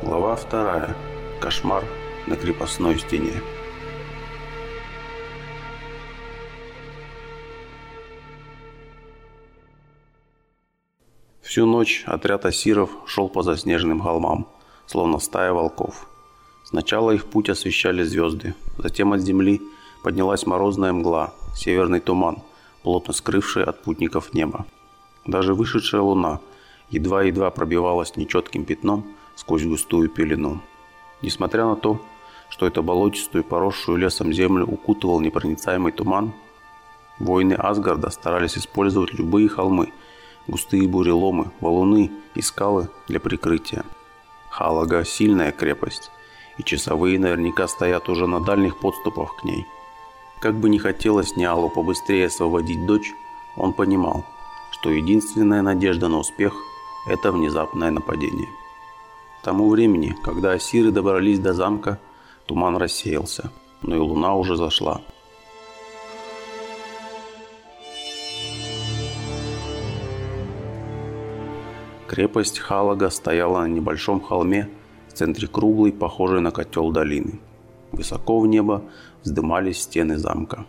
Глава вторая. Кошмар на крепостной стене. Всю ночь отряд асиров шел по заснеженным холмам, словно стая волков. Сначала их путь освещали звезды, затем от земли поднялась морозная мгла, северный туман, плотно скрывший от путников небо. Даже вышедшая луна едва-едва пробивалась нечетким пятном сквозь густую пелену. Несмотря на то, что эту болотистую, поросшую лесом землю укутывал непроницаемый туман, воины Асгарда старались использовать любые холмы, густые буреломы, валуны и скалы для прикрытия. Халага – сильная крепость, и часовые наверняка стоят уже на дальних подступах к ней. Как бы не хотелось Ниалу побыстрее освободить дочь, он понимал, что единственная надежда на успех – это внезапное нападение. К тому времени, когда асиры добрались до замка, туман рассеялся, но и луна уже зашла. Крепость Халага стояла на небольшом холме в центре круглой, похожей на котел долины. Высоко в небо вздымались стены замка.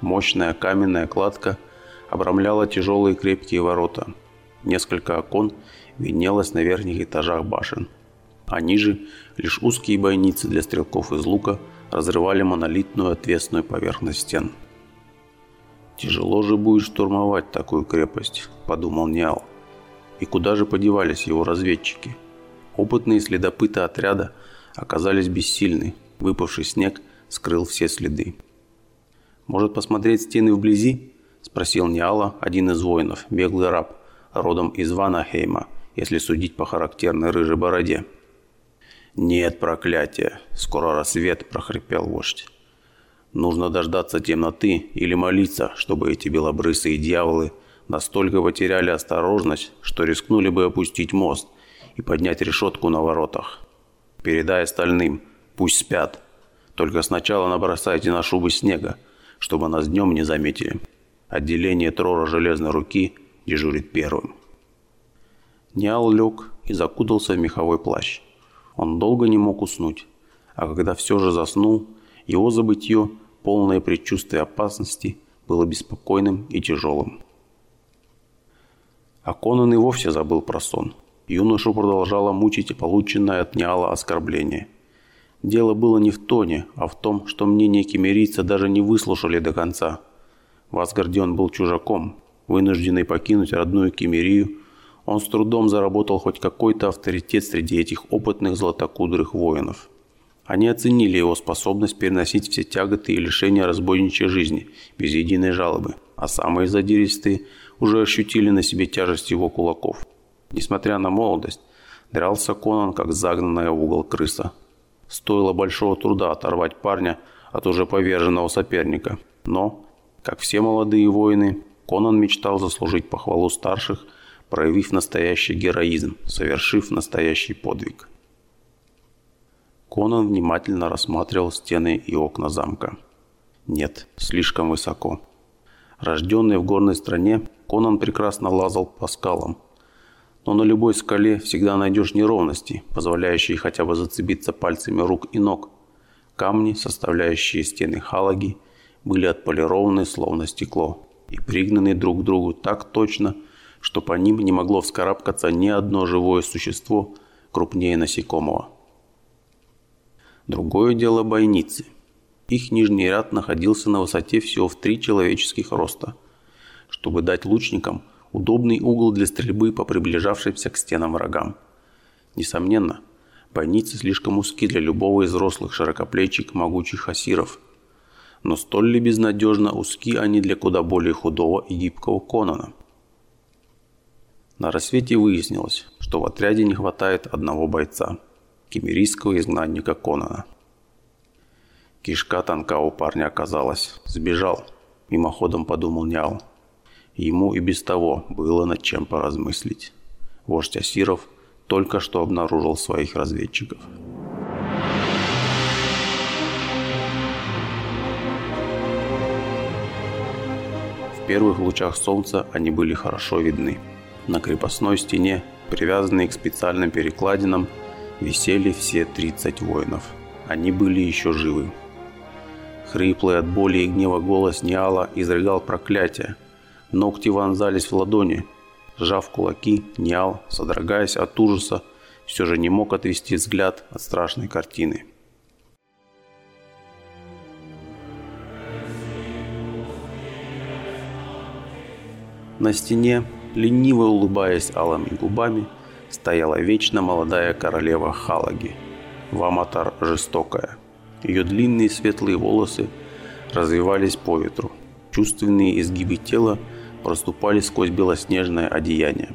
Мощная каменная кладка обрамляла тяжелые крепкие ворота. Несколько окон виднелось на верхних этажах башен. А ниже лишь узкие бойницы для стрелков из лука разрывали монолитную отвесную поверхность стен. «Тяжело же будет штурмовать такую крепость», – подумал Ниал. И куда же подевались его разведчики? Опытные следопыты отряда оказались бессильны. Выпавший снег скрыл все следы. «Может посмотреть стены вблизи?» – спросил Ниала, один из воинов, беглый раб, родом из Ванахейма – если судить по характерной рыжей бороде. «Нет проклятия! Скоро рассвет!» – прохрипел вождь. «Нужно дождаться темноты или молиться, чтобы эти белобрысые дьяволы настолько потеряли осторожность, что рискнули бы опустить мост и поднять решетку на воротах. Передай остальным, пусть спят. Только сначала набросайте на шубы снега, чтобы нас днем не заметили. Отделение Трора Железной Руки дежурит первым». Ниал лег и закутался в меховой плащ. Он долго не мог уснуть, а когда все же заснул, его забытье, полное предчувствие опасности, было беспокойным и тяжелым. А Конан и вовсе забыл про сон. Юношу продолжало мучить полученное от Ниала оскорбление. Дело было не в тоне, а в том, что мнение кемерийца даже не выслушали до конца. В Асгарде он был чужаком, вынужденный покинуть родную Кемерию он с трудом заработал хоть какой-то авторитет среди этих опытных златокудрых воинов. Они оценили его способность переносить все тяготы и лишения разбойничьей жизни без единой жалобы, а самые задиристые уже ощутили на себе тяжесть его кулаков. Несмотря на молодость, дрался Конан как загнанная в угол крыса. Стоило большого труда оторвать парня от уже поверженного соперника. Но, как все молодые воины, Конан мечтал заслужить похвалу старших – проявив настоящий героизм, совершив настоящий подвиг. Конан внимательно рассматривал стены и окна замка. Нет, слишком высоко. Рожденный в горной стране, Конан прекрасно лазал по скалам. Но на любой скале всегда найдешь неровности, позволяющие хотя бы зацепиться пальцами рук и ног. Камни, составляющие стены халаги, были отполированы словно стекло и пригнаны друг к другу так точно, что по ним не могло вскарабкаться ни одно живое существо крупнее насекомого. Другое дело бойницы. Их нижний ряд находился на высоте всего в три человеческих роста, чтобы дать лучникам удобный угол для стрельбы по приближавшимся к стенам врагам. Несомненно, бойницы слишком узки для любого из взрослых широкоплечих могучих асиров. Но столь ли безнадежно узки они для куда более худого и гибкого Конана? На рассвете выяснилось, что в отряде не хватает одного бойца – кемерийского изгнанника Конана. Кишка тонка у парня оказалась. Сбежал, мимоходом подумал Нял. Ему и без того было над чем поразмыслить. Вождь Асиров только что обнаружил своих разведчиков. В первых лучах солнца они были хорошо видны. На крепостной стене, привязанные к специальным перекладинам, висели все 30 воинов. Они были еще живы. Хриплый от боли и гнева голос Ниала изрыгал проклятие. Ногти вонзались в ладони. Сжав кулаки, Ниал, содрогаясь от ужаса, все же не мог отвести взгляд от страшной картины. На стене, лениво улыбаясь алыми губами, стояла вечно молодая королева Халаги, Ваматар жестокая. Ее длинные светлые волосы развивались по ветру. Чувственные изгибы тела проступали сквозь белоснежное одеяние.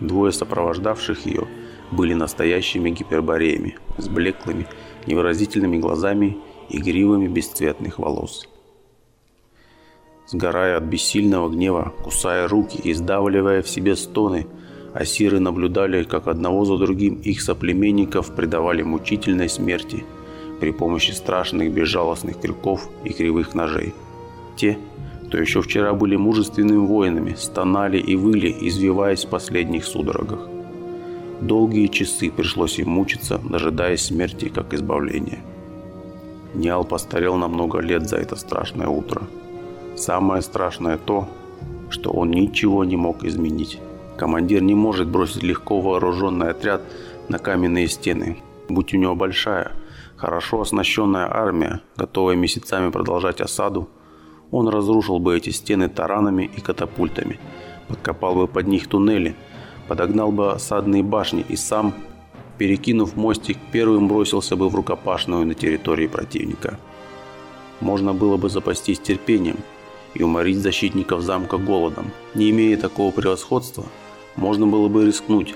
Двое сопровождавших ее были настоящими гипербореями с блеклыми, невыразительными глазами и гривами бесцветных волос. Сгорая от бессильного гнева, кусая руки и сдавливая в себе стоны, асиры наблюдали, как одного за другим их соплеменников предавали мучительной смерти при помощи страшных безжалостных крюков и кривых ножей. Те, кто еще вчера были мужественными воинами, стонали и выли, извиваясь в последних судорогах. Долгие часы пришлось им мучиться, дожидаясь смерти как избавления. Ниал постарел на много лет за это страшное утро – Самое страшное то, что он ничего не мог изменить. Командир не может бросить легко вооруженный отряд на каменные стены. Будь у него большая, хорошо оснащенная армия, готовая месяцами продолжать осаду, он разрушил бы эти стены таранами и катапультами, подкопал бы под них туннели, подогнал бы осадные башни и сам, перекинув мостик, первым бросился бы в рукопашную на территории противника. Можно было бы запастись терпением – и уморить защитников замка голодом. Не имея такого превосходства, можно было бы рискнуть,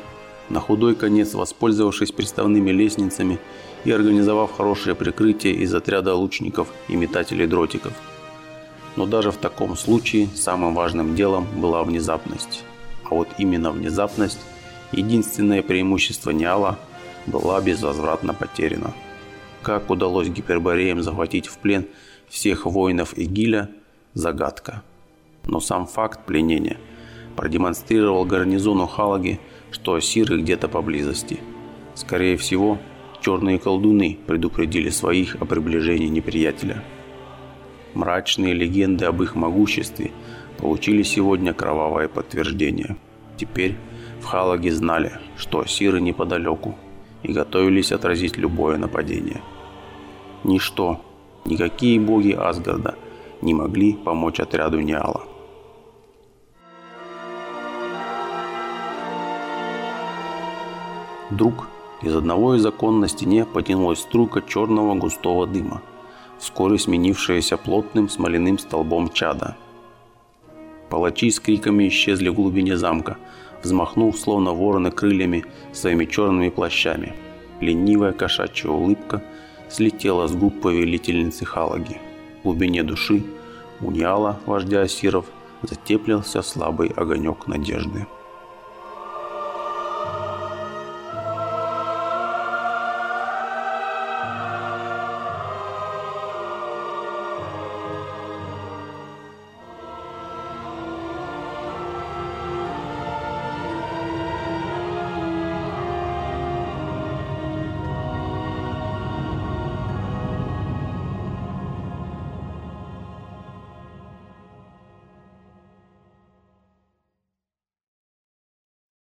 на худой конец воспользовавшись приставными лестницами и организовав хорошее прикрытие из отряда лучников и метателей дротиков. Но даже в таком случае самым важным делом была внезапность. А вот именно внезапность, единственное преимущество Ниала, была безвозвратно потеряна. Как удалось гипербореям захватить в плен всех воинов Игиля – загадка. Но сам факт пленения продемонстрировал гарнизону Халаги, что Асиры где-то поблизости. Скорее всего, черные колдуны предупредили своих о приближении неприятеля. Мрачные легенды об их могуществе получили сегодня кровавое подтверждение. Теперь в Халаге знали, что Асиры неподалеку и готовились отразить любое нападение. Ничто, никакие боги Асгарда – не могли помочь отряду Ниала. Вдруг из одного из окон на стене потянулась струйка черного густого дыма, вскоре сменившаяся плотным смоляным столбом чада. Палачи с криками исчезли в глубине замка, взмахнув словно вороны крыльями своими черными плащами. Ленивая кошачья улыбка слетела с губ повелительницы Халаги глубине души у Ниала, вождя Асиров, затеплился слабый огонек надежды.